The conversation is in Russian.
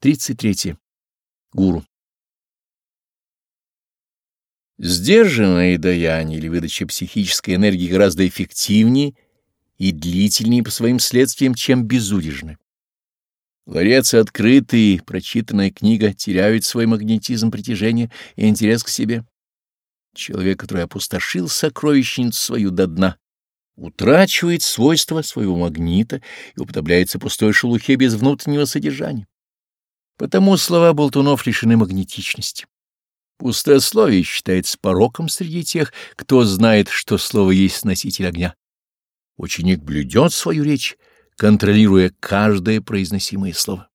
33. Гуру. Сдержанное даяние или выдача психической энергии гораздо эффективнее и длительнее по своим следствиям, чем безудержное. Ларец открытый, прочитанная книга теряют свой магнетизм притяжения и интерес к себе. Человек, который опустошил сокровищницу свою до дна, утрачивает свойства своего магнита и уподобляется пустой шелухе без внутреннего содержания. Потому слова болтунов лишены магнетичности. Пустословие считается пороком среди тех, кто знает, что слово есть носитель огня. Ученик блюдет свою речь, контролируя каждое произносимое слово.